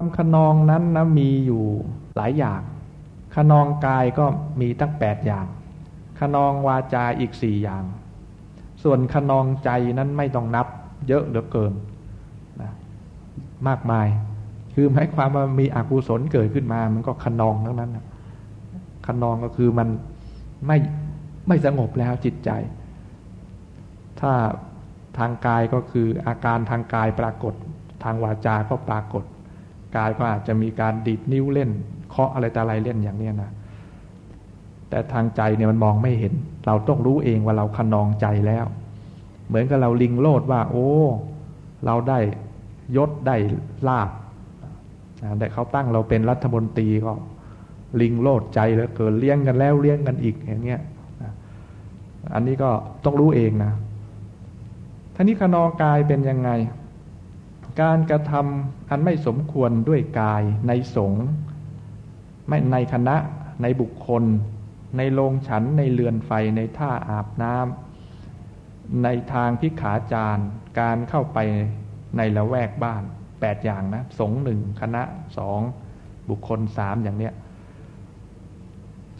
คำขนองนั้นนะมีอยู่หลายอย่าง ขนองกายก็มีตั้งแปดอย่าง ขนองวาจาอีกสี่อย่าง ส่วนขนองใจนั้นไม่ต้องนับ เยอะเหลือเกินนะมากมาย คือหมายความว่ามีอกุศลเกิดขึ้นมา มันก็ขนองทั้งนั้นนะขนองก็คือมันไม่ไม่สงบแล้วจิตใจ ถ้าทางกายก็คืออาการทางกายปรากฏ ทางวาจาก็ปรากฏ กายก็อาจจะมีการดีดนิ้วเล่น เคาะอะไรต่อะไรเล่นอย่างนี้นะแต่ทางใจเนี่ยมันมองไม่เห็น เราต้องรู้เองว่าเราขนองใจแล้ว เหมือนกับเราลิงโลดว่า โอ้ เราได้ยศได้ลาบแต่เขาตั้งเราเป็นรัฐมนตรีก็ ลิงโลดใจแล้วเกิดเลี้ยงกันแล้วเลี้ยงกันอีกอย่างเงี้ยอันนี้ก็ต้องรู้เองนะท่านี้ขนองกายเป็นยังไง การกระทำอันไม่สมควรด้วยกายในสงฆ์ไม่ในคณะในบุคคล ในโรงฉันในเรือนไฟในท่าอาบน้ำในทางพิขาจารการเข้าไปในละแวกบ้านแปดอย่างนะสงหนึ่งคณะสองบุคคลสามอย่างเนี้ย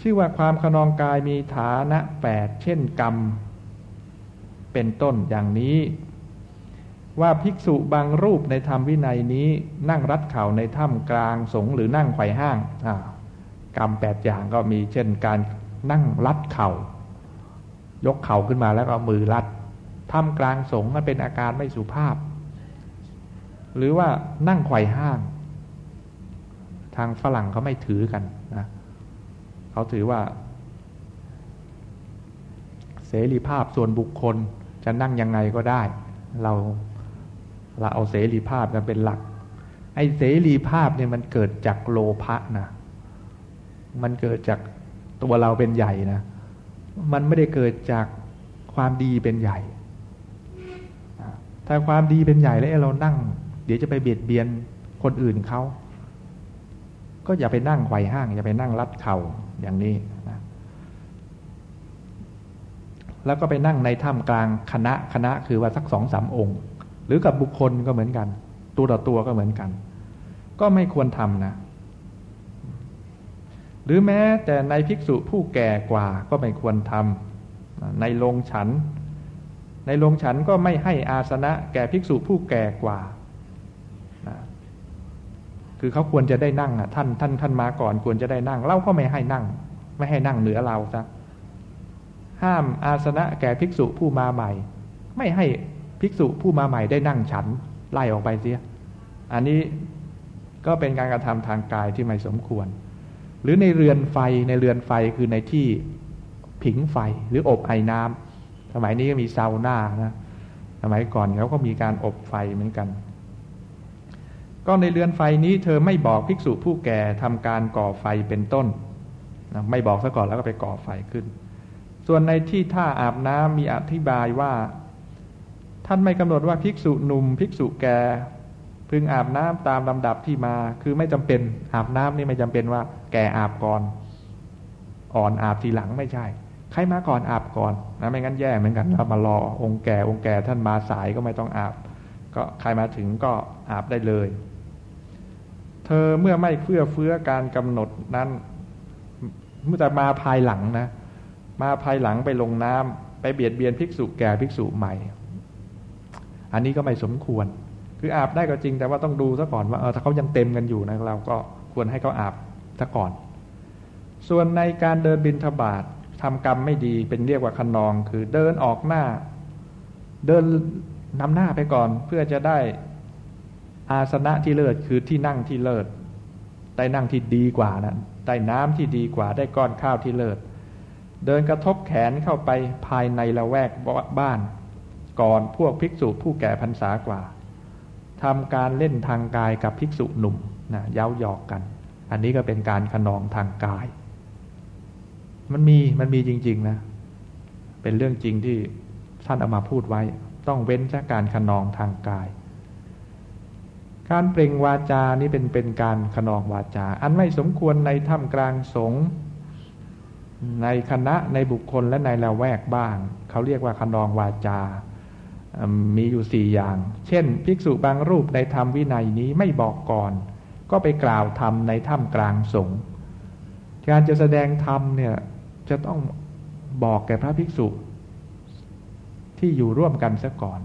ชื่อว่าความขนองกายมีฐานะแปดเช่นกรรม เป็นต้นอย่างนี้ ว่าภิกษุบางรูปในธรรมวินัยนี้ นั่งรัดเข่าในถ้ำกลางสงหรือนั่งไขว่ห้างกรรมแปดอย่างก็มีเช่นการนั่งรัดเขา่า ยกเข่าขึ้นมาแล้วก็มือรัดท่ามกลางสงมันเป็นอาการไม่สุภาพ หรือว่านั่งไขว่ห้าง ทางฝรั่งเขาไม่ถือกันนะเขาถือว่า เสรีภาพส่วนบุคคลจะนั่งยังไงก็ได้ เรา เราเอาเสรีภาพกันเป็นหลัก ไอ้เสรีภาพเนี่ยมันเกิดจากโลภะนะ มันเกิดจากตัวเราเป็นใหญ่นะ มันไม่ได้เกิดจากความดีเป็นใหญ่ ถ้าความดีเป็นใหญ่แล้วเรานั่ง เดี๋ยวจะไปเบียดเบียนคนอื่นเขาก็อย่าไปนั่งไขว่ห้าง อย่าไปนั่งรัดเข่าอย่างนี้นะแล้วก็ไปนั่งในถ้ำกลางคณะคณะคือว่าสักสองสามองค์ หรือกับบุคคลก็เหมือนกัน ตัวต่อตัวก็เหมือนกัน ก็ไม่ควรทำนะ หรือแม้แต่ในภิกษุผู้แก่กว่าก็ไม่ควรทำในโรงฉัน ในโรงฉันก็ไม่ให้อาสนะแก่ภิกษุผู้แก่กว่าคือเขาควรจะได้นั่งอะท่านท่านท่านมาก่อนควรจะได้นั่ง เราก็ไม่ให้นั่ง ไม่ให้นั่งเหนือเราซะห้ามอาสนะแก่ภิกษุผู้มาใหม่ ไม่ให้ ภิกษุผู้มาใหม่ได้นั่งฉันไล่ออกไปเสีย อันนี้ก็เป็นการกระทำทางกายที่ไม่สมควร หรือในเรือนไฟในเรือนไฟคือในที่ผิงไฟหรืออบไอ้น้ำสมัยนี้ก็มีซาวน่านะสมัยก่อนเขาก็มีการอบไฟเหมือนกัน ก็ในเรือนไฟนี้เธอไม่บอกภิกษุผู้แก่ทำการก่อไฟเป็นต้นนะไม่บอกซะก่อนแล้วก็ไปก่อไฟขึ้น ส่วนในที่ท่าอาบน้ำมีอธิบายว่า ท่านไม่กำหนดว่าภิกษุหนุ่ม ภิกษุแก่พึงอาบน้ำตามลำดับที่มา คือไม่จำเป็นอาบน้ำนี่ไม่จำเป็นว่า แก่อาบก่อน อ่อนอาบทีหลังไม่ใช่ ใครมาก่อนอาบก่อนนะไม่งั้นแย่เหมือนกันเรามารอองค์แก่องค์แก่ท่านมาสายก็ไม่ต้องอาบ ก็ใครมาถึงก็อาบได้เลย เธอเมื่อไม่เฟื้อเฟื้อการกำหนดนั้นเมื่อแต่มาภายหลังนะ มาภายหลังไปลงน้ำไปเบียดเบียนภิกษุแก่ภิกษุใหม่ อันนี้ก็ไม่สมควร คืออาบได้ก็จริง แต่ว่าต้องดูซะก่อนว่าเออถ้าเขายังเต็มกันอยู่นะเราก็ควรให้เขาอาบซะก่อน ส่วนในการเดินบินทบาททำกรรมไม่ดีเป็นเรียกว่าคนนอง คือเดินออกหน้า เดินนำหน้าไปก่อน เพื่อจะได้อาสนะที่เลิศคือที่นั่งที่เลิศได้นั่งที่ดีกว่านะได้น้ำที่ดีกว่าได้ก้อนข้าวที่เลิศเดินกระทบแขนเข้าไปภายในละแวกบ้าน ก่อนพวกภิกษุผู้แก่พรรษากว่าทำการเล่นทางกายกับภิกษุหนุ่มนะเย้าหยอกกัน อันนี้ก็เป็นการขนองทางกาย มันมีมันมีจริง ๆนะ เป็นเรื่องจริงที่ท่านเอามาพูดไว้ ต้องเว้นจากการขนองทางกาย การเปล่งวาจานี้เป็นเป็นการขนองวาจา อันไม่สมควรในถ้ำกลางสงฆ์ในคณะในบุคคลและในละแวกบ้างเขาเรียกว่าขนองวาจา มีอยู่สี่อย่าง เช่น ภิกษุบางรูปในธรรมวินัยนี้ไม่บอกก่อน ก็ไปกล่าวธรรมในถ้ำกลางสงฆ์การจะแสดงธรรมเนี่ยจะต้องบอกแก่พระภิกษุ ที่อยู่ร่วมกันซะก่อน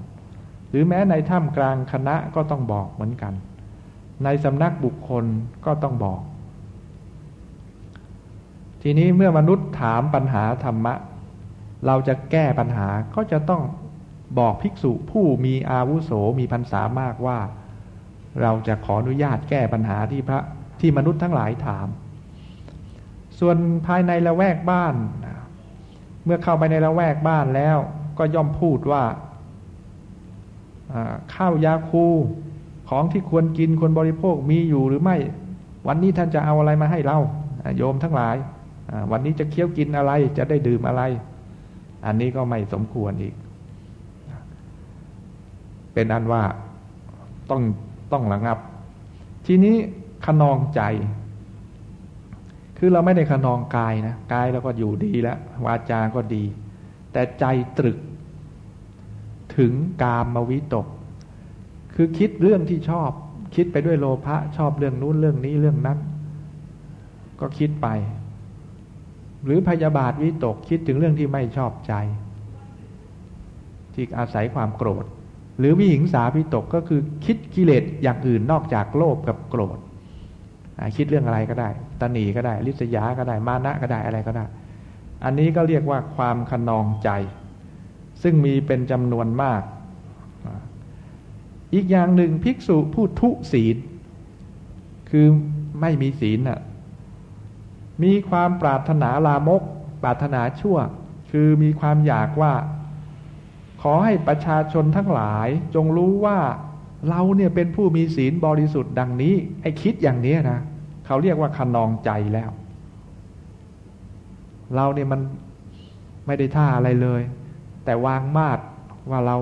หรือแม้ในถ้ำกลางคณะก็ต้องบอกเหมือนกัน ในสำนักบุคคลก็ต้องบอก ทีนี้เมื่อมนุษย์ถามปัญหาธรรมะ เราจะแก้ปัญหาก็จะต้อง บอกภิกษุผู้มีอาวุโสมีพรรษามากว่า เราจะขออนุญาตแก้ปัญหาที่พระที่มนุษย์ทั้งหลายถาม ส่วนภายในละแวกบ้าน เมื่อเข้าไปในละแวกบ้านแล้วก็ย่อมพูดว่าข้าวยาคูของที่ควรกินควรบริโภคมีอยู่หรือไม่ วันนี้ท่านจะเอาอะไรมาให้เราโยมทั้งหลาย วันนี้จะเคี้ยวกินอะไรจะได้ดื่มอะไร อันนี้ก็ไม่สมควรอีก เป็นอันว่าต้องต้องระงับ ทีนี้ขนองใจ คือเราไม่ได้ขนองกายนะกายเราก็อยู่ดีแล้ววาจาก็ดี แต่ใจตรึก ถึงกามมวิตก คือคิดเรื่องที่ชอบ คิดไปด้วยโลภะชอบเรื่องนู้นเรื่องนี้เรื่องนั้น ก็คิดไป หรือพยาบาทวิตกคิดถึงเรื่องที่ไม่ชอบใจที่อาศัยความโกรธ หรือวิหิงสาพิตกก็คือคิดกิเลสอย่างอื่นนอกจากโลภกับโกรธคิดเรื่องอะไรก็ได้ตนีก็ได้ลิษยาก็ได้มานะก็ได้อะไรก็ได้ อันนี้ก็เรียกว่าความขนองใจ ซึ่งมีเป็นจำนวนมาก อีกอย่างหนึ่งภิกษุผู้ทุศีล คือไม่มีศีลน่ะมีความปรารถนาลามก ปรารถนาชั่ว คือมีความอยากว่า ขอให้ประชาชนทั้งหลายจงรู้ว่าเราเนี่ยเป็นผู้มีศีลบริสุทธิ์ดังนี้ ไอ้คิดอย่างนี้นะเขาเรียกว่าคนองใจแล้ว เราเนี่ยมันไม่ได้ท่าอะไรเลย แต่วางมาดว่าเรา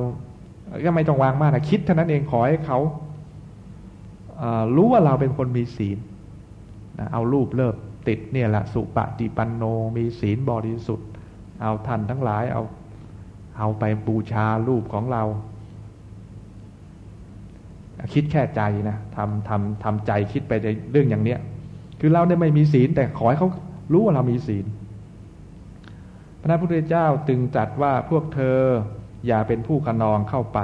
ก็ไม่ต้องวางมาดนะคิดเท่านั้นเองขอให้เขารู้ว่าเราเป็นคนมีศีลเอารูปเลิบติดเนี่ยแหละสุปฏิปันโนมีศีลบริสุทธิ์ เอาท่านทั้งหลายเอา เอาไปบูชารูปของเรา คิดแค่ใจนะทำทำทำใจคิดไปในเรื่องอย่างเนี้ย คือเราเนี่ยไม่มีศีล แต่ขอให้เขารู้ว่าเรามีศีล พระพุทธเจ้าตึงจัดว่าพวกเธออย่าเป็นผู้ขนองเข้าไป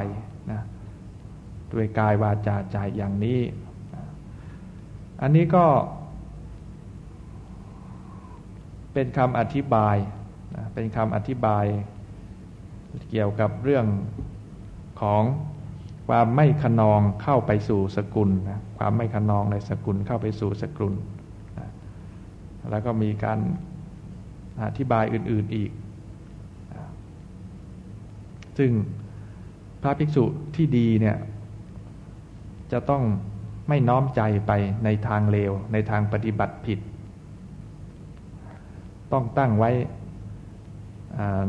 นะด้วยกายวาจาใจอย่างนี้ อันนี้ก็ เป็นคำอธิบาย เป็นคำอธิบาย เกี่ยวกับเรื่องของความไม่ขนองเข้าไปสู่สกุลนะความไม่ขนองในสกุลเข้าไปสู่สกุลนะแล้วก็มีการอธิบายอื่น ๆอีกนะซึ่งพระภิกษุที่ดีเนี่ยจะต้องไม่น้อมใจไปในทางเลว ในทางปฏิบัติผิด ต้องตั้งไว้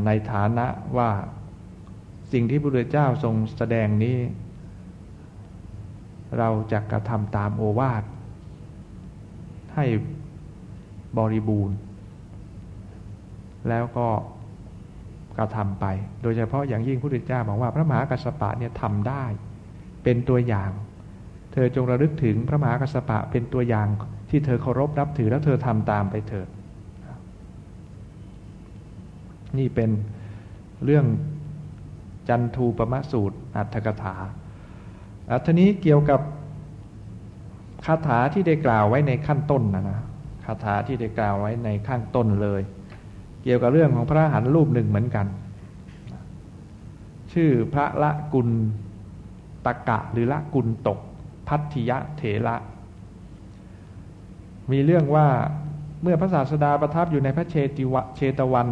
ในฐานะว่า สิ่งที่พระพุทธเจ้าทรงแสดงนี้ เราจะกระทำตามโอวาท ให้บริบูรณ์ แล้วก็กระทำไป โดยเฉพาะอย่างยิ่งพระพุทธเจ้าบอกว่าพระมหากัสสปะเนี่ยทำได้ เป็นตัวอย่าง เธอจงระลึกถึงพระมหากัสสปะเป็นตัวอย่างที่เธอเคารพนับถือแล้วเธอทำตามไปเถิดนี่เป็นเรื่อง จันทูปมะสูตร อัตถกถาทีนี้เกี่ยวกับคาถาที่ได้กล่าวไว้ในขั้นต้นนะนะคาถาที่ได้กล่าวไว้ในขั้นต้นเลย เกี่ยวกับเรื่องของพระหันรูปหนึ่งเหมือนกัน ชื่อพระละกุลตะกะหรือละกุลตก พัทธิยะเถระมีเรื่องว่าเมื่อพระศาสดาประทับอยู่ในพระเชติวะเชตวัน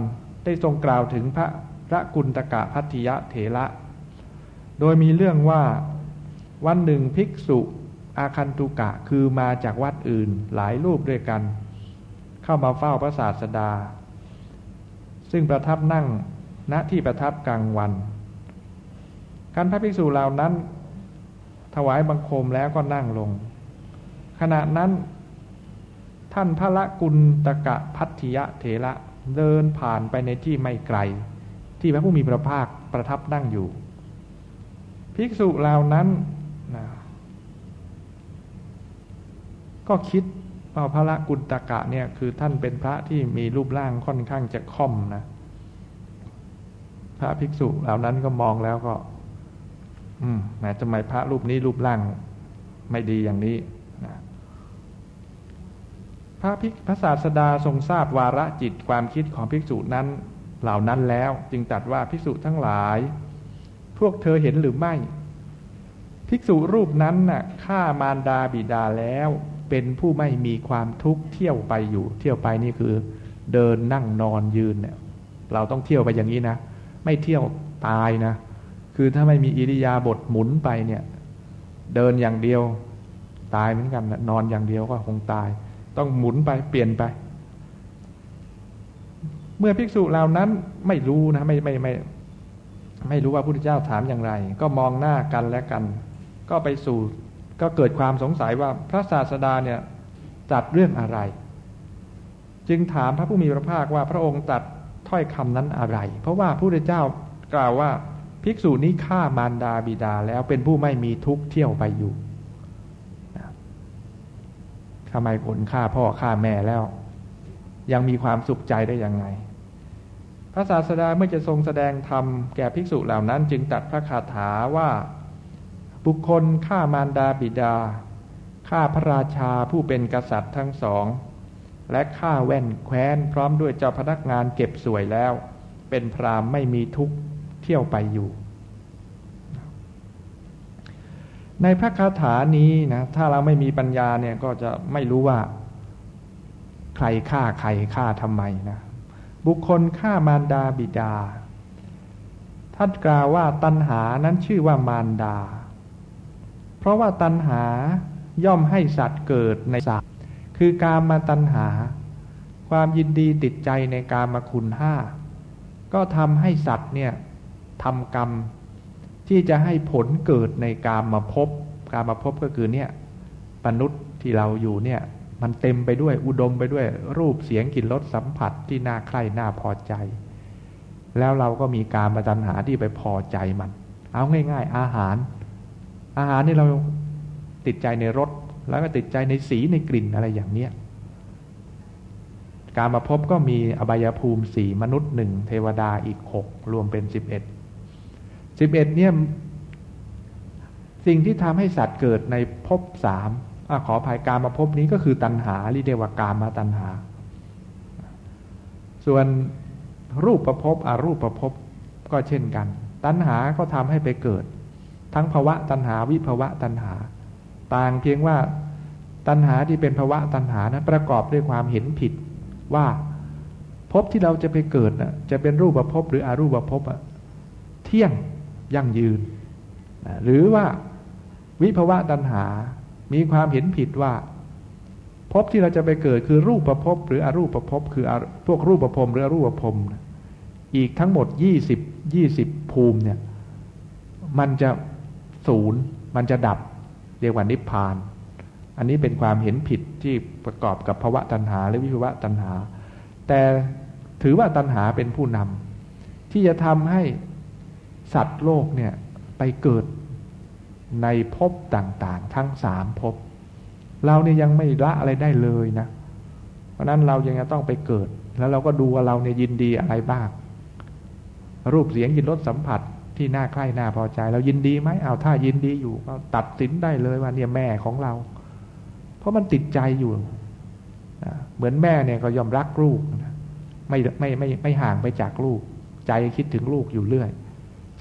ได้ทรงกล่าวถึงพระ พระกุลตกะพัทธิยะเถระ โดยมีเรื่องว่าวันหนึ่งภิกษุอาคันตุกะคือมาจากวัดอื่นหลายรูปด้วยกัน เข้ามาเฝ้าพระศาสดา ซึ่งประทับนั่งณที่ประทับกลางวันการพระภิกษุเหล่านั้น ถวายบังคมแล้วก็นั่งลง ขณะนั้น ท่านพระละกุลตกะพัทธิยะเถระเดินผ่านไปในที่ไม่ไกล ที่พระผู้มีพระภาคประทับนั่งอยู่ ภิกษุเหล่านั้นนะก็คิดว่าพระกุณตกะเนี่ยคือท่านเป็นพระที่มีรูปร่างค่อนข้างจะค่อมนะ พระภิกษุเหล่านั้นก็มองแล้วก็ อืมแหมทำไมพระรูปนี้รูปร่างไม่ดีอย่างนี้นะพระภิกพระศาสดาทรงทราบวาระจิตความคิดของภิกษุนั้น เหล่านั้นแล้วจึงตัดว่าภิกษุทั้งหลาย พวกเธอเห็นหรือไม่ ภิกษุรูปนั้นน่ะฆ่ามารดาบิดาแล้วเป็นผู้ไม่มีความทุกข์เที่ยวไปอยู่ เที่ยวไปนี่คือ เดินนั่งนอนยืนเนี่ย เราต้องเที่ยวไปอย่างนี้นะ ไม่เที่ยวตายนะ คือถ้าไม่มีอิริยาบถหมุนไปเนี่ย เดินอย่างเดียว ตายเหมือนกันนะนอนอย่างเดียวก็คงตาย ต้องหมุนไปเปลี่ยนไป เมื่อภิกษุเหล่านั้นไม่รู้นะไม่ไม่ไม่ไม่รู้ว่าพระพุทธเจ้าถามอย่างไร ก็มองหน้ากันและกัน ก็ไปสู่ก็เกิดความสงสัยว่าพระศาสดาเนี่ยจัดเรื่องอะไร จึงถามพระผู้มีพระภาคว่าพระองค์ตัดถ้อยคำนั้นอะไร เพราะว่าพระพุทธเจ้ากล่าวว่าภิกษุนี้ฆ่ามารดาบิดาแล้วเป็นผู้ไม่มีทุกข์เที่ยวไปอยู่ทำไมคนฆ่าพ่อฆ่าแม่แล้ว ยังมีความสุขใจได้ยังไง ระศาสดาเมื่อจะทรงแสดงธรรมแก่ภิกษุเหล่านั้น จึงตัดพระคาถาว่า บุคคลฆ่ามารดาบิดาฆ่าพระราชาผู้เป็นกษัตริย์ทั้งสอง และฆ่าแว่นแคว้นพร้อมด้วยเจ้าพนักงานเก็บสวยแล้ว เป็นพรามไม่มีทุกข์เที่ยวไปอยู่ ในพระคาถานี้นะถ้าเราไม่มีปัญญาเนี่ยก็จะไม่รู้ว่า ใครฆ่าใครฆ่าทำไมนะ บุคคลฆ่ามารดาบิดา ท่านกล่าวว่าตัณหานั้นชื่อว่ามารดา เพราะว่าตัณหาย่อมให้สัตว์เกิดในสัตว์ คือการมาตัณหา ความยินดีติดใจในการมาคุณห้า ก็ทำให้สัตว์เนี่ยทำกรรมที่จะให้ผลเกิดในการมาพบ การมาพบก็คือเนี่ยมนุษย์ที่เราอยู่เนี่ย มันเต็มไปด้วยอุดมไปด้วยรูปเสียงกลิ่นรสสัมผัสที่น่าใคร่น่าพอใจ แล้วเราก็มีการมาตัณหาที่ไปพอใจมัน เอาง่าย ๆ อาหาร อาหารนี่เราติดใจในรสแล้วก็ติดใจในสีในกลิ่นอะไรอย่างเนี้ยการมาพบก็มีอบายภูมิสี่มนุษย์หนึ่งเทวดาอีกหกรวมเป็นสิบเอ็ดสิบเอ็ดเนี่ยสิ่งที่ทำให้สัตว์เกิดในภพสาม อขอภายการมาพบนี้ก็คือตัณหาเรียกว่าการมาตัณหา ส่วนรูปประพบอรูปประพบก็เช่นกัน ตัณหาก็ทำให้ไปเกิด ทั้งภวะตัณหาวิภวะตัณหา ต่างเพียงว่าตัณหาที่เป็นภวะตัณหานะประกอบด้วยความเห็นผิดว่าภพที่เราจะไปเกิดนะจะเป็นรูปภพบหรืออรูปภพอะเที่ยงยั่งยืน หรือว่าวิภวะตัณหา มีความเห็นผิดว่าภพที่เราจะไปเกิดคือรูปประพบหรืออรูปประพบคือพวกรูปประพรมหรืออรูปประพรมอีกทั้งหมดยี่สิบยี่สิบภูมิเนี่ย มันจะศูนย์มันจะดับเรียกว่านิพพาน อันนี้เป็นความเห็นผิดที่ประกอบกับภาวะตัณหา และวิภวะตัณหา แต่ถือว่าตัณหาเป็นผู้นำที่จะทำให้สัตว์โลกเนี่ยไปเกิด ในภพต่างๆ ทั้งสามภพเราเนี่ยยังไม่ละอะไรได้เลยนะ เพราะนั้นเรายังจะต้องไปเกิด แล้วเราก็ดูว่าเราเนี่ยยินดีอะไรบ้าง รูปเสียงยินรสสัมผัสที่น่าใคร่น่าพอใจ เรายินดีไหมเอาถ้ายินดีอยู่ก็ตัดสินได้เลยว่าเนี่ยแม่ของเรา เพราะมันติดใจอยู่เหมือนแม่เนี่ยก็ยอมรักลูกไม่ไม่ไม่ไม่ห่างไปจากลูก ใจคิดถึงลูกอยู่เรื่อย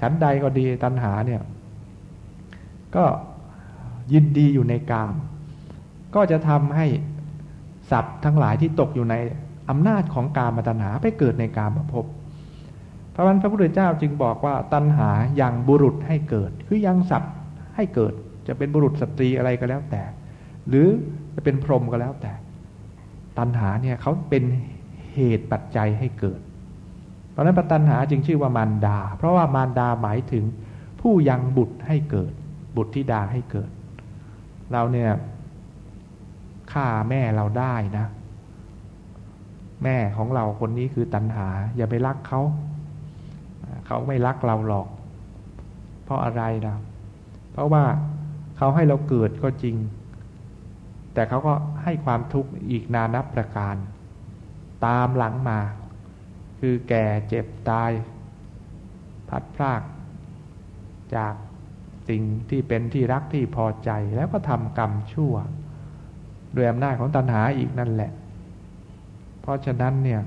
ชั้นใดก็ดีตัณหาเนี่ย ก็ยินดีอยู่ในกาม ก็จะทำให้สัตว์ทั้งหลายที่ตกอยู่ในอำนาจของกามตัณหาไปเกิดในกามภพพระนั้นพระพุทธเจ้าจึงบอกว่าตัณหายังบุรุษให้เกิด คือยังสัตว์ให้เกิด จะเป็นบุรุษสตรีอะไรก็แล้วแต่ หรือจะเป็นพรหมก็แล้วแต่ ตัณหาเนี่ยเขาเป็นเหตุปัจจัยให้เกิด เพราะนั้นปัตัณหาจึงชื่อว่ามารดา เพราะว่ามารดาหมายถึงผู้ยังบุตรให้เกิด บุตรที่ดาให้เกิด เราเนี่ยฆ่าแม่เราได้นะ แม่ของเราคนนี้คือตัณหา อย่าไปรักเขา เขาไม่รักเราหรอก เพราะอะไรนะเพราะว่าเขาให้เราเกิดก็จริง แต่เขาก็ให้ความทุกข์อีกนานับประการ ตามหลังมา คือแก่เจ็บตาย พัดพราก จาก สิ่งที่เป็นที่รักที่พอใจแล้วก็ทำกรรมชั่วด้วยอำนาจของตัณหาอีกนั่นแหละ เพราะฉะนั้นเนี่ย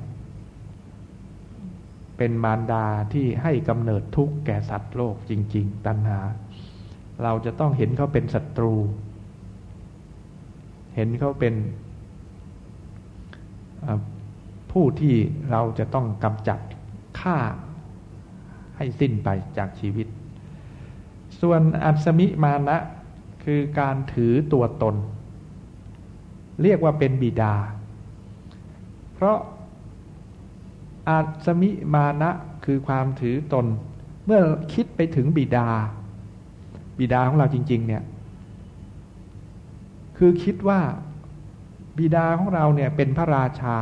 เป็นมารดาที่ให้กำเนิดทุกข์แก่สัตว์โลกจริง ๆ ตัณหา เราจะต้องเห็นเขาเป็นศัตรู เห็นเขาเป็นผู้ที่เราจะต้องกำจัดฆ่าให้สิ้นไปจากชีวิต ส่วนอัศมิมานะคือการถือตัวตน เรียกว่าเป็นบิดา เพราะอาสมิมานะคือความถือตน เมื่อคิดไปถึงบิดา บิดาของเราจริง ๆ เนี่ย คือคิดว่าบิดาของเราเนี่ยเป็นพระราชา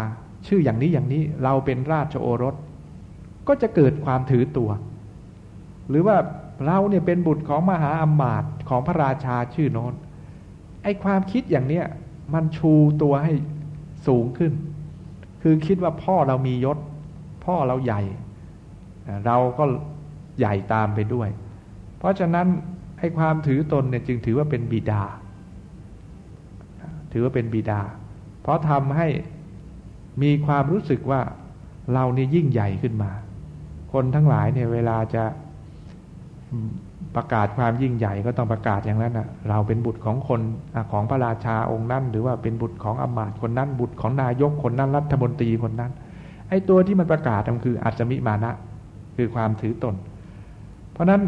ชื่ออย่างนี้อย่างนี้เราเป็นราชโอรส ก็จะเกิดความถือตัว หรือว่า เราเนี่ยเป็นบุตรของมหาอมาตย์ของพระราชาชื่อโน้นไอความคิดอย่างเนี้ยมันชูตัวให้สูงขึ้น คือคิดว่าพ่อเรามียศ พ่อเราใหญ่ เราก็ใหญ่ตามไปด้วย เพราะฉะนั้นให้ความถือตนเนี่ยจึงถือว่าเป็นบิดา ถือว่าเป็นบิดา เพราะทำให้มีความรู้สึกว่าเราเนี่ยยิ่งใหญ่ขึ้นมา คนทั้งหลายเนี่ยเวลาจะ ประกาศความยิ่งใหญ่ก็ต้องประกาศอย่างนั้นนะเราเป็นบุตรของคนของพระราชาองค์นั้น หรือว่าเป็นบุตรของอมาตย์คนนั้นบุตรของนายกคนนั้นรัฐมนตรีคนนั้น ไอ้ตัวที่มันประกาศมันคืออัจมิมานะ คือความถือตน เพราะนั้น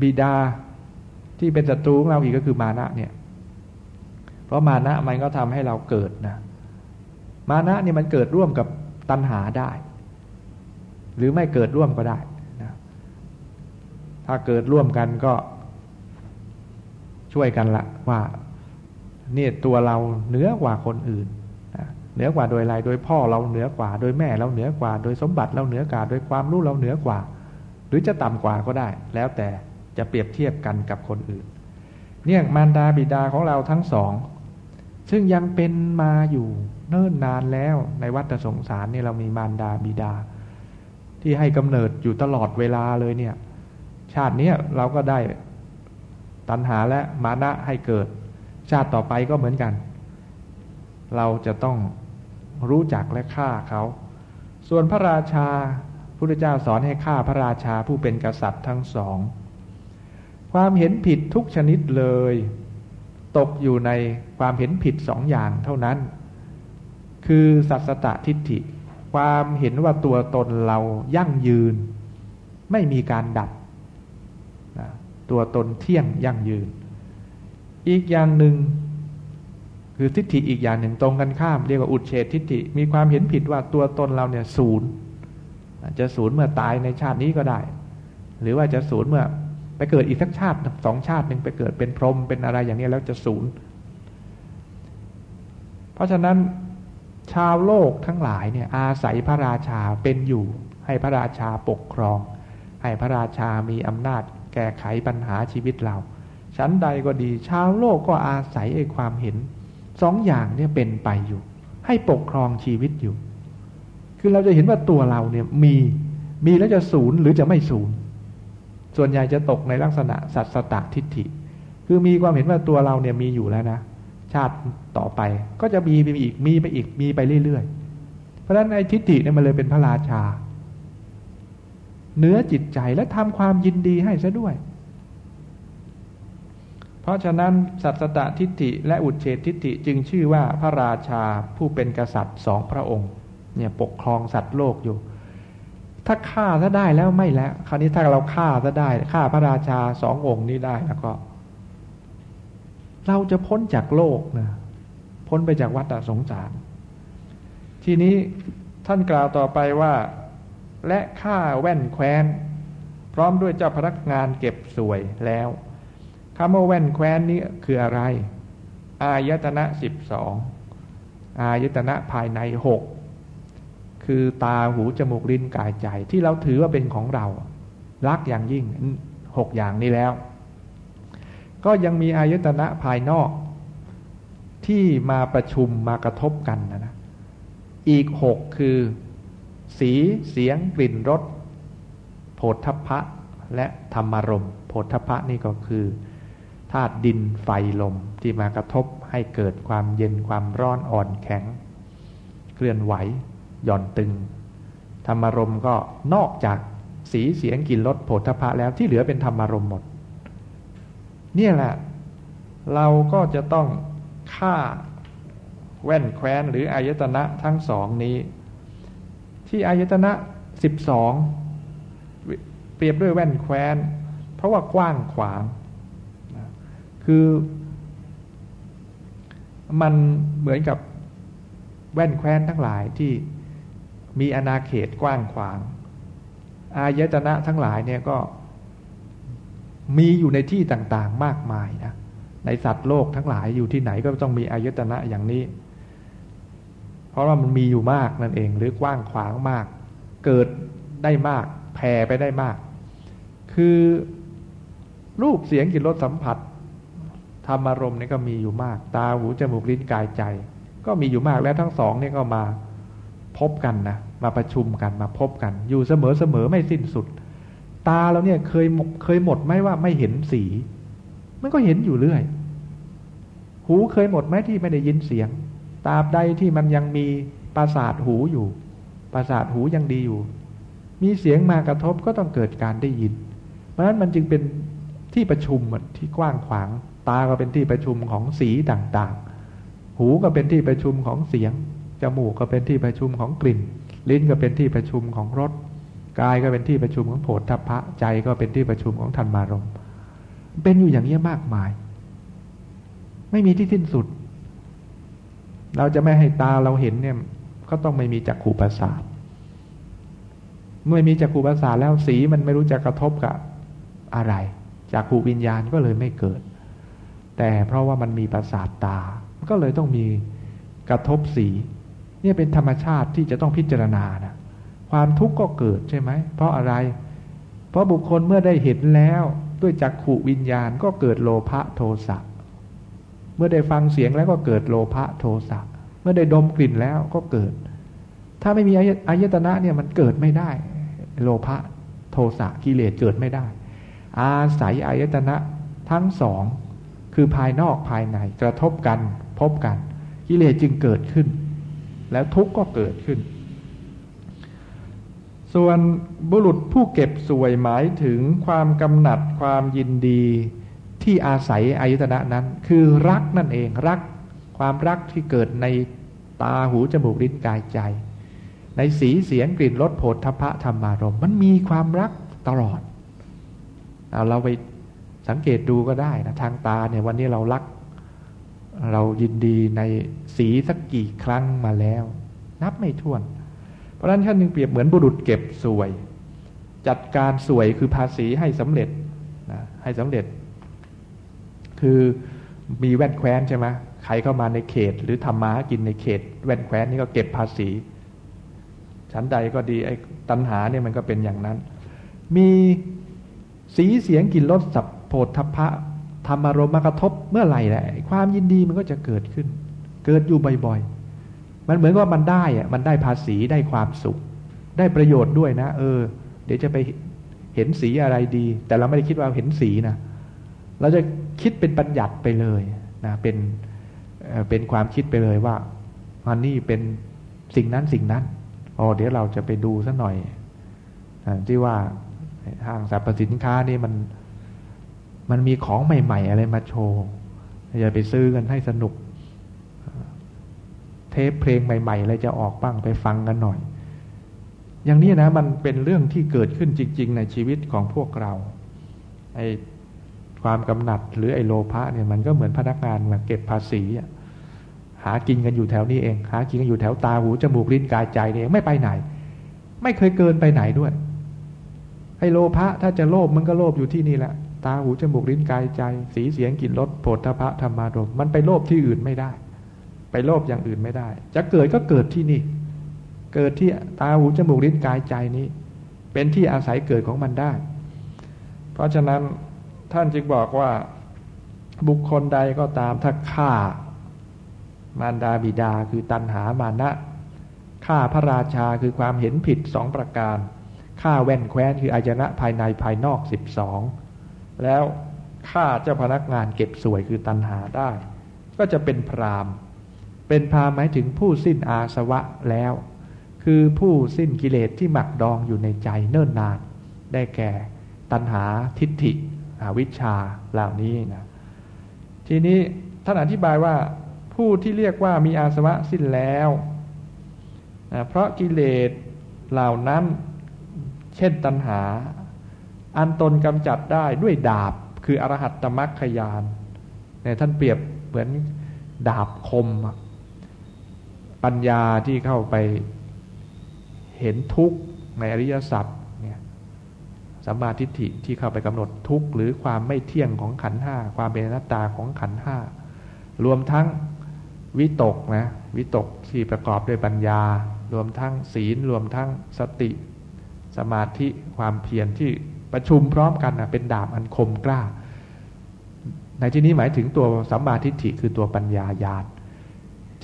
บิดาที่เป็นศัตรูของเราอีกก็คือมานะเนี่ย เพราะมานะมันก็ทำให้เราเกิดนะ มานะเนี่ยมันเกิดร่วมกับตัณหาได้ หรือไม่เกิดร่วมก็ได้ ถ้าเกิดร่วมกันก็ช่วยกันละว่าเนี่ยตัวเราเหนือกว่าคนอื่นเหนือกว่าโดยไรโดยพ่อเราเหนือกว่า โดยแม่เราเหนือกว่า โดยสมบัติเราเหนือกว่า โดยความรู้เราเหนือกว่า หรือจะต่ำกว่าก็ได้ แล้วแต่จะเปรียบเทียบกันกับคนอื่น เนี่ยมารดาบิดาของเราทั้งสอง ซึ่งยังเป็นมาอยู่เนิ่นนานแล้วในวัฏสงสารนี่เรามีมารดาบิดา ที่ให้กำเนิดอยู่ตลอดเวลาเลยเนี่ย ชาตินี้เราก็ได้ตัณหาและมานะให้เกิด ชาติต่อไปก็เหมือนกัน เราจะต้องรู้จักและฆ่าเขา ส่วนพระราชาพุทธเจ้าสอนให้ฆ่าพระราชาผู้เป็นกษัตริย์ทั้งสอง ความเห็นผิดทุกชนิดเลย ตกอยู่ในความเห็นผิดสองอย่างเท่านั้น คือสัตสตทิฏฐิ ความเห็นว่าตัวตนเรายั่งยืน ไม่มีการดับ ตัวตนเที่ยงยั่งยืน อีกอย่างหนึ่งคือทิฏฐิอีกอย่างหนึ่งตรงกันข้าม เรียกว่าอุดเฉดทิฏฐิมีความเห็นผิดว่าตัวตนเราเนี่ยศูนย์จะศูนย์เมื่อตายในชาตินี้ก็ได้ หรือว่าจะศูนย์เมื่อไปเกิดอีกสักชาติสองชาติหนึ่งไปเกิดเป็นพรหมเป็นอะไรอย่างนี้แล้วจะศูนย์เพราะฉะนั้นชาวโลกทั้งหลายเนี่ยอาศัยพระราชาเป็นอยู่ ให้พระราชาปกครอง ให้พระราชามีอำนาจ แก้ไขปัญหาชีวิตเรา ชั้นใดก็ดี ชาวโลกก็อาศัยไอ้ความเห็นสองอย่างเนี่ยเป็นไปอยู่ ให้ปกครองชีวิตอยู่ คือเราจะเห็นว่าตัวเราเนี่ยมีมีแล้วจะศูนย์หรือจะไม่ศูนย์ ส่วนใหญ่จะตกในลักษณะสัตสตทิฏฐิ คือมีความเห็นว่าตัวเราเนี่ยมีอยู่แล้วนะ ชาติต่อไปก็จะมีไปอีกมีไปอีกมีไปเรื่อยๆ เพราะฉะนั้นไอ้ทิฏฐิเนี่ยมันเลยเป็นพระราชา เนื้อจิตใจและทำความยินดีให้ซะด้วย เพราะฉะนั้นสัตตตทิฏฐิและอุเฉตทิฏฐิจึงชื่อว่าพระราชาผู้เป็นกษัตริย์สองพระองค์ เนี่ยปกครองสัตว์โลกอยู่ ถ้าฆ่าซะได้แล้วไม่แล้ว คราวนี้ถ้าเราฆ่าซะได้ฆ่าพระราชาสององค์นี้ได้แล้วก็ เราจะพ้นจากโลกนะพ้นไปจากวัฏสงสาร ทีนี้ท่านกล่าวต่อไปว่า และค่าแว่นแคว้น พร้อมด้วยเจ้าพนักงานเก็บสวยแล้วคำว่าแว่นแคว้นนี้คืออะไร อายตนะสิบสองอายตนะภายในหกคือตาหูจมูกลิ้นกายใจ ที่เราถือว่าเป็นของเรา รักอย่างยิ่งหกอย่างนี้แล้ว ก็ยังมีอายตนะภายนอก ที่มาประชุมมากระทบกันนะนะอีกหกคือ สีเสียงกลิ่นรสโผฏฐัพพะและธรรมารมโผฏฐัพพะนี่ก็คือธาตุดินไฟลมที่มากระทบให้เกิดความเย็นความร้อนอ่อนแข็ง เคลื่อนไหวหย่อนตึง ธรรมารมก็นอกจากสีเสียงกลิ่นรสโผฏฐัพพะแล้วที่เหลือเป็นธรรมารมหมด เนี่ยแหละ เราก็จะต้องฆ่าแว่นแคว้นหรืออายตนะทั้งสองนี้ ที่อายตนะสิบสองเปรียบด้วยแว่นแคว้น เพราะว่ากว้างขวาง คือ มันเหมือนกับแว่นแคว้นทั้งหลายที่มีอาณาเขตกว้างขวาง อายตนะทั้งหลายเนี่ยก็มีอยู่ในที่ต่างๆมากมายนะในสัตว์โลกทั้งหลายอยู่ที่ไหนก็ต้องมีอายตนะอย่างนี้ เพราะว่ามันมีอยู่มากนั่นเอง หรือกว้างขวางมาก เกิดได้มากแผ่ไปได้มาก คือรูปเสียงกลิ่นรสสัมผัสธรรมารมณ์นี่ก็มีอยู่มาก ตาหูจมูกลิ้นกายใจ ก็มีอยู่มากแล้วทั้งสองนี่ก็มาพบกันนะมาประชุมกันมาพบกัน อยู่เสมอเสมอไม่สิ้นสุด ตาเราเนี่ยเคยเคยหมดไหมว่าไม่เห็นสี มันก็เห็นอยู่เรื่อย หูเคยหมดไหมที่ไม่ได้ยินเสียง ตราบใดที่มันยังมีประสาทหูอยู่ ประสาทหูยังดีอยู่ มีเสียงมากระทบก็ต้องเกิดการได้ยิน เพราะฉะนั้นมันจึงเป็นที่ประชุมที่กว้างขวาง ตาก็เป็นที่ประชุมของสีต่างๆ หูก็เป็นที่ประชุมของเสียง จมูกก็เป็นที่ประชุมของกลิ่น ลิ้นก็เป็นที่ประชุมของรส กายก็เป็นที่ประชุมของโผฏฐัพพะ ใจก็เป็นที่ประชุมของธรรมารมณ์เป็นอยู่อย่างนี้มากมาย ไม่มีที่สิ้นสุด เราจะไม่ให้ตาเราเห็นเนี่ย ก็ต้องไม่มีจักขู่ประสาทเมื่อมีจักขู่ประสาทแล้วสีมันไม่รู้จะกระทบกับอะไรจักขู่วิญญาณก็เลยไม่เกิด แต่เพราะว่ามันมีประสาทตา ก็เลยต้องมีกระทบสีเนี่ยเป็นธรรมชาติที่จะต้องพิจารณานะความทุกข์ก็เกิดใช่ไหม เพราะอะไร เพราะบุคคลเมื่อได้เห็นแล้วด้วยจักขุวิญญาณก็เกิดโลภะโทสะ มื่อได้ฟังเสียงแล้วก็เกิดโลภะโทสะเมื่อได้ดมกลิ่นแล้วก็เกิด ถ้าไม่มีอายตนะเนี่ยมันเกิดไม่ได้ โลภะโทสะกิเลสเกิดไม่ได้ อาศัยอายตนะทั้งสองคือภายนอกภายในกระทบกันพบกัน กิเลสจึงเกิดขึ้น แล้วทุกข์ก็เกิดขึ้น ส่วนบุรุษผู้เก็บสวยหมายถึงความกำหนัดความยินดี ที่อาศัยอายุตนะนั้น คือรักนั่นเองรักความรักที่เกิดในตาหูจมูกลิ้นกายใจ ในสีเสียงกลิ่นรสโผฏฐพะธรรมารมมันมีความรักตลอดเอาเราไปสังเกตดูก็ได้นะทางตาเนี่ยวันนี้เรารัก เรายินดีในสีสักกี่ครั้งมาแล้ว นับไม่ถ้วน เพราะฉะนั้นท่านจึงเปรียบเหมือนบุรุษเก็บสวย จัดการสวยคือภาษีให้สำเร็จนะให้สำเร็จ คือมีแว่นแคว้นใช่ไหมใครเข้ามาในเขต หรือทำมากินในเขต แว่นแคว้นนี่ก็เก็บภาษีชั้นใดก็ดีไอ้ตัณหาเนี่ยมันก็เป็นอย่างนั้น มีสีเสียงกลิ่นรสสัพโพธพะธรรมารมมากระทบเมื่อไหร่แหละความยินดีมันก็จะเกิดขึ้น เกิดอยู่บ่อยๆ มันเหมือนว่ามันได้อะมันได้ภาษีได้ความสุข ได้ประโยชน์ด้วยนะ เออ เดี๋ยวจะไปเห็นสีอะไรดี แต่เราไม่ได้คิดว่าเห็นสีนะเราจะ คิดเป็นปัญญัติไปเลยนะเป็นเป็นความคิดไปเลยว่าอันนี้เป็นสิ่งนั้นสิ่งนั้นอ๋อเดี๋ยวเราจะไปดูสัหน่อยที่ว่าห้างสรรพสินค้านี่มันมันมีของใหม่ ๆ อะไรมาโชว์อย่าไปซื้อกันให้สนุก เทปเพลงใหม่ๆอะไรจะออกบ้างไปฟังกันหน่อย อย่างนี้นะมันเป็นเรื่องที่เกิดขึ้นจริง ๆ ในชีวิตของพวกเราไอ้ ความกำหนัดหรือไอโลภะเนี่ยมันก็เหมือนพนักงานมาเก็บภาษีหากินกันอยู่แถวนี้เอง หากินกันอยู่แถวตาหูจมูกลิ้นกายใจเองไม่ไปไหน ไม่เคยเกินไปไหนด้วยไอโลภะถ้าจะโลภมันก็โลภอยู่ที่นี่แหละตาหูจมูกลิ้นกายใจ สีเสียงกลิ่นรสโผฏฐพะธรรมารมมันไปโลภที่อื่นไม่ได้ ไปโลภอย่างอื่นไม่ได้ จะเกิดก็เกิดที่นี่ เกิดที่ตาหูจมูกลิ้นกายใจนี้ เป็นที่อาศัยเกิดของมันได้ เพราะฉะนั้น ท่านจึงบอกว่าบุคคลใดก็ตามถ้าฆ่ามารดาบิดาคือตัณหามานะฆ่าพระราชาคือความเห็นผิดสองประการฆ่าแว่นแคว้นคืออายนะภายในภายนอกสิบสองแล้วฆ่าเจ้าพนักงานเก็บสวยคือตัณหาได้ ก็จะเป็นพรามเป็นพรามหมายถึงผู้สิ้นอาสวะแล้ว คือผู้สิ้นกิเลสที่หมักดองอยู่ในใจเนิ่นนาน ได้แก่ตัณหาทิฏฐิ อวิชชาเหล่านี้นะทีนี้ท่านอธิบายว่าผู้ที่เรียกว่ามีอาสวะสิ้นแล้วนะเพราะกิเลสเหล่านั้นเช่นตัณหา อันตนกำจัดได้ด้วยดาบคืออรหัตตมัคคยานเนี่ยท่านเปรียบเหมือนดาบคม ปัญญาที่เข้าไปเห็นทุกข์ในอริยสัจ สัมมาทิฏฐิที่เข้าไปกำหนดทุกข์หรือความไม่เที่ยงของขันห้าความเป็นอนัตตาของขันห้ารวมทั้งวิตกนะวิตกที่ประกอบด้วยปัญญา รวมทั้งศีลรวมทั้งสติ สมาธิความเพียรที่ประชุมพร้อมกันนะเป็นดาบอันคมกล้า ในที่นี้หมายถึงตัวสัมมาทิฏฐิคือตัวปัญญาญาณ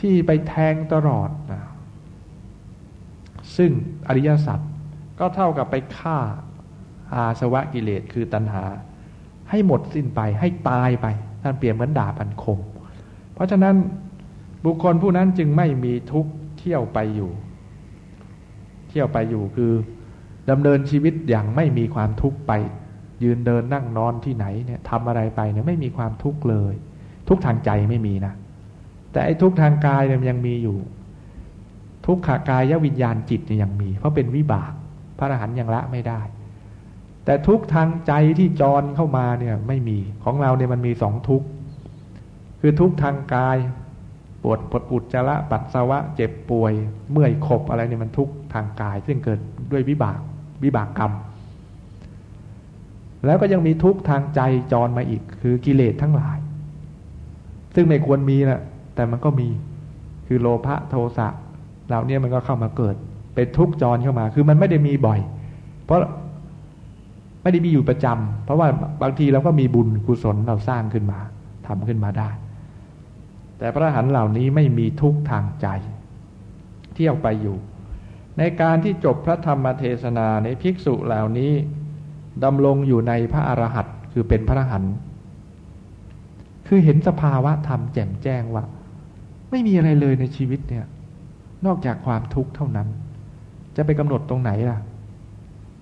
ที่ไปแทงตลอดนะซึ่งอริยสัจก็เท่ากับไปฆ่า อาสวะกิเลสคือตัณหา ให้หมดสิ้นไปให้ตายไปท่านเปรียบเหมือนดาบอันคม เพราะฉะนั้นบุคคลผู้นั้นจึงไม่มีทุกข์เที่ยวไปอยู่ เที่ยวไปอยู่คือดำเนินชีวิตอย่างไม่มีความทุกข์ไป ยืนเดินนั่งนอนที่ไหนเนี่ยทำอะไรไปเนี่ยไม่มีความทุกข์เลย ทุกทางใจไม่มีนะ แต่ไอ้ทุกทางกายเนี่ยยังมีอยู่ ทุกขากายวิญญาณจิตเนี่ยยังมี เพราะเป็นวิบาก พระอรหันต์ยังละไม่ได้ แต่ทุกทางใจที่จรเข้ามาเนี่ยไม่มีของเราเนี่ยมันมีสองทุกคือทุกทางกายปวดปวดอุจจาระปัสสาวะเจ็บป่วย เมื่อยขบอะไรเนี่ยมันทุกทางกาย ซึ่งเกิดด้วยวิบากวิบากกรรม แล้วก็ยังมีทุกทางใจจรมาอีก คือกิเลสทั้งหลาย ซึ่งไม่ควรมีนะแต่มันก็มีคือโลภะโทสะเหล่านี้มันก็เข้ามาเกิด เป็นทุกจรเข้ามา คือมันไม่ได้มีบ่อย เพราะ ไม่ได้มีอยู่ประจำเพราะว่าบางทีเราก็มีบุญกุศลเราสร้างขึ้นมาทำขึ้นมาได้ แต่พระหันเหล่านี้ไม่มีทุกทางใจ เที่ยวไปอยู่ ในการที่จบพระธรรมเทศนาในภิกษุเหล่านี้ดำรงอยู่ในพระอรหันต์คือเป็นพระอรหันต์คือเห็นสภาวะธรรมแจ่มแจ้งว่า ไม่มีอะไรเลยในชีวิตเนี่ย นอกจากความทุกข์เท่านั้น จะไปกำหนดตรงไหนล่ะ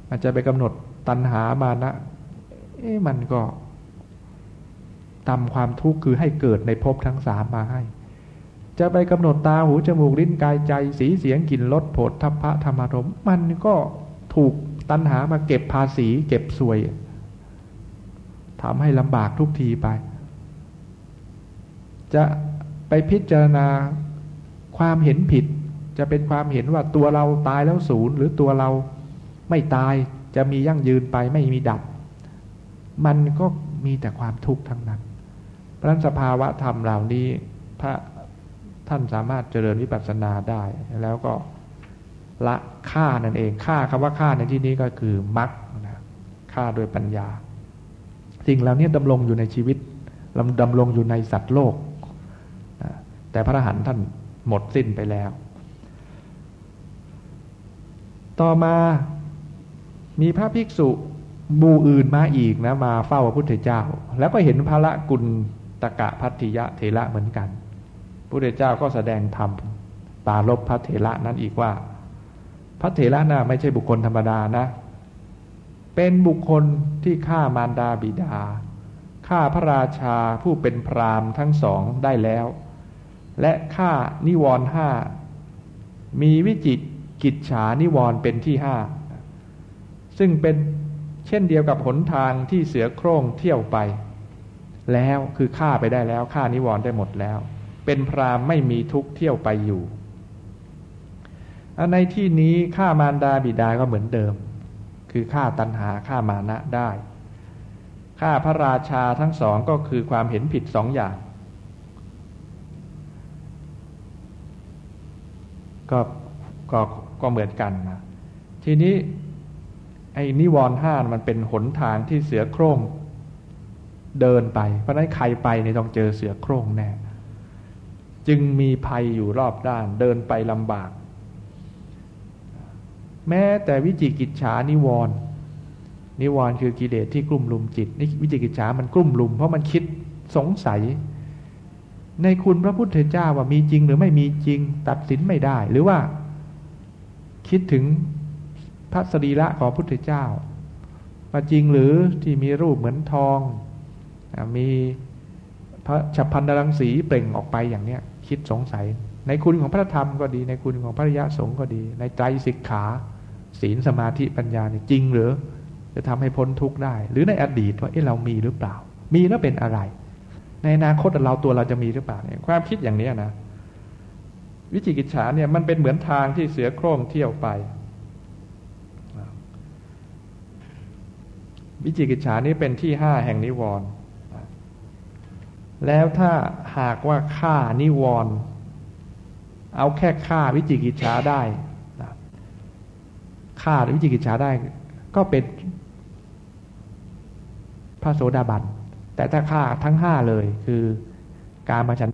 อาจจะไปกำหนด ตัณหามานะ เอ๊ะมันก็ทำความทุกข์คือให้เกิดในภพทั้งสามมาให้ จะไปกำหนดตาหูจมูกลิ้นกายใจ สีเสียงกลิ่นรสโผฏฐัพพะธรรมารมมันก็ถูกตัณหามาเก็บภาษีเก็บสวยทำให้ลำบากทุกทีไป จะไปพิจารณาความเห็นผิด จะเป็นความเห็นว่าตัวเราตายแล้วศูนย์หรือตัวเราไม่ตาย จะมียั่งยืนไปไม่มีดับ มันก็มีแต่ความทุกข์ทั้งนั้น เพราะนั้นสภาวะธรรมเหล่านี้พระท่านสามารถเจริญวิปัสสนาได้แล้วก็ละฆ่านั่นเองฆ่าคำว่าฆ่าในที่นี้ก็คือมรรคนะฆ่าโดยปัญญา สิ่งเหล่านี้ดำรงอยู่ในชีวิตดำรงอยู่ในสัตว์โลก แต่พระอรหันต์ท่านหมดสิ้นไปแล้ว ต่อมา มีพระภิกษุบูอื่นมาอีกนะมาเฝ้าพระพุทธเจ้า แล้วก็เห็นพระละกุลตะกะพัทธิยะเทระเหมือนกันพุทธเจ้าก็แสดงธรรมปาลบพระเถระนั้นอีกว่า พระเถระน่ะไม่ใช่บุคคลธรรมดานะ เป็นบุคคลที่ฆ่ามารดาบิดาฆ่าพระราชาผู้เป็นพรามทั้งสองได้แล้ว และฆ่านิวรห้ามีวิจิตกิจฉานิวรเป็นที่ห้า ซึ่งเป็นเช่นเดียวกับหนทางที่เสือโคร่งเที่ยวไป แล้วคือฆ่าไปได้แล้วฆ่านิวรณ์ได้หมดแล้ว เป็นพรามไม่มีทุกเที่ยวไปอยู่ในที่นี้ฆ่ามารดาบิดาก็เหมือนเดิม คือฆ่าตัณหาฆ่ามานะได้ฆ่าพระราชาทั้งสองก็คือความเห็นผิดสองอย่าง ก็ก็ก็เหมือนกันนะทีนี้ ไอ้นิวรณ์ห้ามันเป็นหนทางที่เสือโคร่งเดินไป เพราะนั้นใครไปในต้องเจอเสือโคร่งแน่จึงมีภัยอยู่รอบด้านเดินไปลำบาก แม้แต่วิจิกิจฉานิวรณ์นิวรณ์คือกิเลสที่กลุ่มลุมจิตนี่วิจิกิจฉามันกลุ่มลุม เพราะมันคิดสงสัย ในคุณพระพุทธเจ้าว่ามีจริงหรือไม่มีจริงตัดสินไม่ได้ หรือว่าคิดถึง พระสรีระของพุทธเจ้าว่าจริงหรือที่มีรูปเหมือนทอง มีพระฉับพันรังสีเปล่งออกไปอย่างเนี้ยคิดสงสัย ในคุณของพระธรรมก็ดี ในคุณของพระยะสงฆ์ก็ดี ในใจสิกขา ศีลสมาธิปัญญาเนี่ยจริงหรือจะทำให้พ้นทุกข์ได้ หรือในอดีตว่าเอ๊ะเรามีหรือเปล่า มีแล้วเป็นอะไร ในอนาคตเราตัวเราจะมีหรือเปล่าเนี่ยความคิดอย่างนี้นะ วิจิกิจฉาเนี่ยมันเป็นเหมือนทางที่เสือโคร่งเที่ยวไป วิจิกิจฉานี้เป็นที่ห้าแห่งนิวรณ์แล้วถ้าหากว่าฆ่านิวรณ์เอาแค่ฆ่าวิจิกิจฉาได้ฆ่าวิจิกิจฉาได้ ก็เป็นพระโสดาบันแต่ถ้าฆ่าทั้งห้าเลย คือการมาฉัน